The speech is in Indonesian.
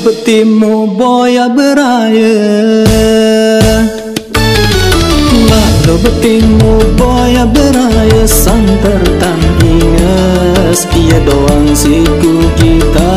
betimu boya beraya. Lalu betimu boya beraya. Santer tan ingas Ia doang siku kita.